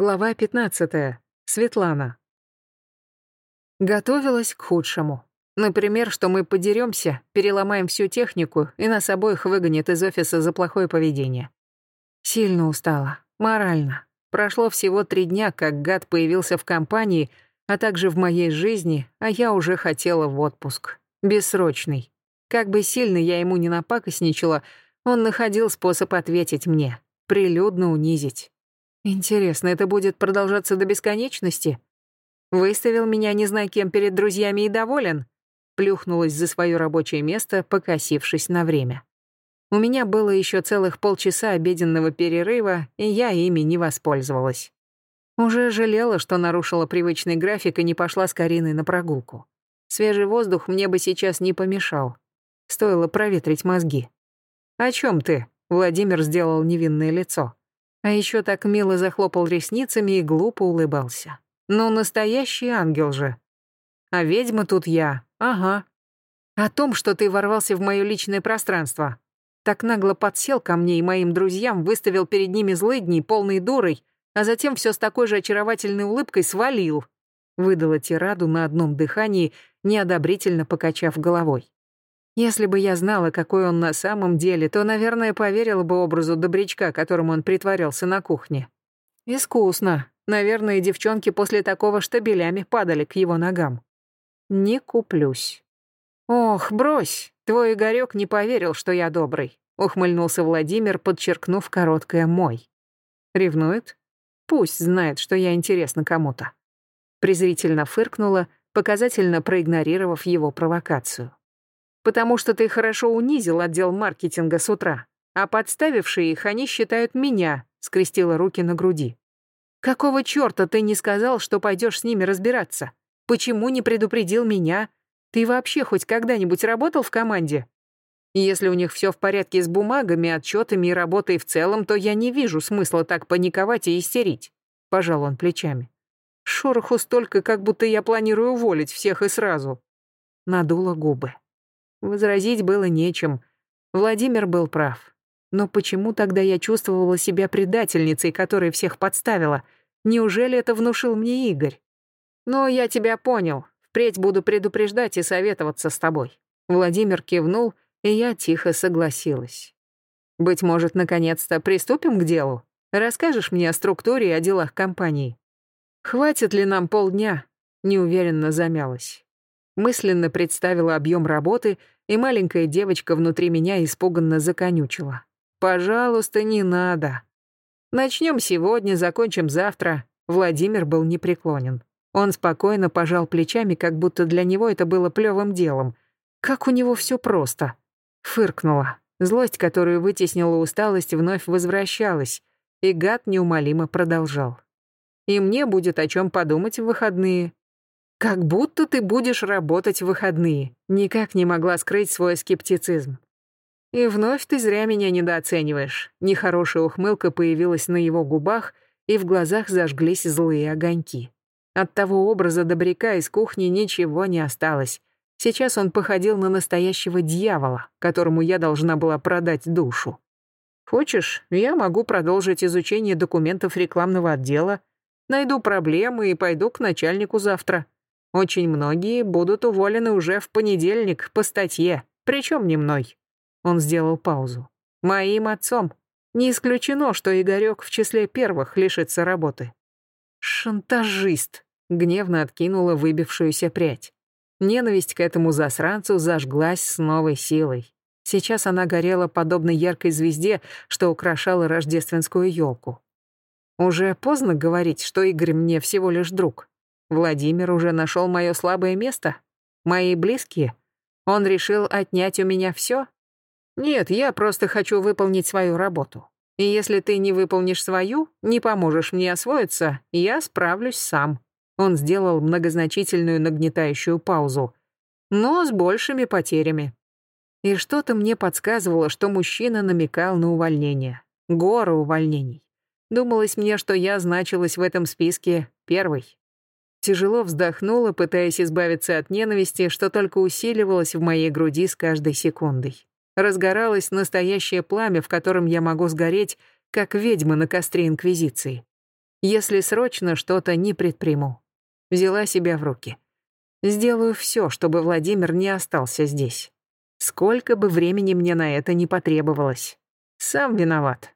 Глава 15. Светлана. Готовилась к худшему. Например, что мы подеремся, переломаем всю технику и нас обоих выгонят из офиса за плохое поведение. Сильно устала. Морально. Прошло всего три дня, как гад появился в компании, а также в моей жизни, а я уже хотела в отпуск. Бессрочный. Как бы сильно я ему не напакостничала, он находил способ ответить мне, прилюдно унизить. Интересно, это будет продолжаться до бесконечности? Выставил меня не знаю кем перед друзьями и доволен? Плюхнулась за свое рабочее место, покосившись на время. У меня было еще целых полчаса обеденного перерыва, и я ими не воспользовалась. Уже жалела, что нарушила привычный график и не пошла с Кариной на прогулку. Свежий воздух мне бы сейчас не помешал. Стоило проветрить мозги. «О чем ты?» — Владимир сделал невинное лицо. А еще так мило захлопал ресницами и глупо улыбался. Ну, настоящий ангел же. А ведьма тут я. Ага. О том, что ты ворвался в мое личное пространство. Так нагло подсел ко мне и моим друзьям, выставил перед ними злыдней, полной дурой, а затем все с такой же очаровательной улыбкой свалил. Выдала тираду на одном дыхании, неодобрительно покачав головой. Если бы я знала, какой он на самом деле, то, наверное, поверила бы образу добрячка, которым он притворялся на кухне. Искусно. Наверное, девчонки после такого штабелями падали к его ногам. Не куплюсь. Ох, брось, твой Игорёк не поверил, что я добрый, ухмыльнулся Владимир, подчеркнув короткое «мой». Ревнует? Пусть знает, что я интересна кому-то. Презрительно фыркнула, показательно проигнорировав его провокацию потому что ты хорошо унизил отдел маркетинга с утра, а подставившие их они считают меня», — скрестила руки на груди. «Какого чёрта ты не сказал, что пойдёшь с ними разбираться? Почему не предупредил меня? Ты вообще хоть когда-нибудь работал в команде? Если у них всё в порядке с бумагами, отчётами и работой в целом, то я не вижу смысла так паниковать и истерить», — пожал он плечами. «Шороху столько, как будто я планирую уволить всех и сразу». Надула губы. Возразить было нечем. Владимир был прав. Но почему тогда я чувствовала себя предательницей, которая всех подставила? Неужели это внушил мне Игорь? Но я тебя понял. Впредь буду предупреждать и советоваться с тобой. Владимир кивнул, и я тихо согласилась. Быть может, наконец-то приступим к делу? Расскажешь мне о структуре и о делах компании? Хватит ли нам полдня? Неуверенно замялась. Мысленно представила объем работы, и маленькая девочка внутри меня испуганно законючила. «Пожалуйста, не надо. Начнем сегодня, закончим завтра». Владимир был непреклонен. Он спокойно пожал плечами, как будто для него это было плевым делом. Как у него все просто. Фыркнула. Злость, которую вытеснила усталость, вновь возвращалась, и гад неумолимо продолжал. «И мне будет о чем подумать в выходные. Как будто ты будешь работать в выходные. Никак не могла скрыть свой скептицизм. И вновь ты зря меня недооцениваешь. Нехорошая ухмылка появилась на его губах, и в глазах зажглись злые огоньки. От того образа добряка из кухни ничего не осталось. Сейчас он походил на настоящего дьявола, которому я должна была продать душу. Хочешь, я могу продолжить изучение документов рекламного отдела, найду проблемы и пойду к начальнику завтра. Очень многие будут уволены уже в понедельник по статье, причем не мной. Он сделал паузу. Моим отцом. Не исключено, что Игорек в числе первых лишится работы. Шантажист. Гневно откинула выбившуюся прядь. Ненависть к этому засранцу зажглась с новой силой. Сейчас она горела подобно яркой звезде, что украшала рождественскую елку. Уже поздно говорить, что Игорь мне всего лишь друг. Владимир уже нашел мое слабое место? Мои близкие? Он решил отнять у меня все? Нет, я просто хочу выполнить свою работу. И если ты не выполнишь свою, не поможешь мне освоиться, я справлюсь сам. Он сделал многозначительную нагнетающую паузу. Но с большими потерями. И что-то мне подсказывало, что мужчина намекал на увольнение. Гору увольнений. Думалось мне, что я значилась в этом списке первой. Тяжело вздохнула, пытаясь избавиться от ненависти, что только усиливалось в моей груди с каждой секундой. Разгоралось настоящее пламя, в котором я могу сгореть, как ведьма на костре Инквизиции. Если срочно что-то не предприму. Взяла себя в руки. Сделаю все, чтобы Владимир не остался здесь. Сколько бы времени мне на это не потребовалось. Сам виноват.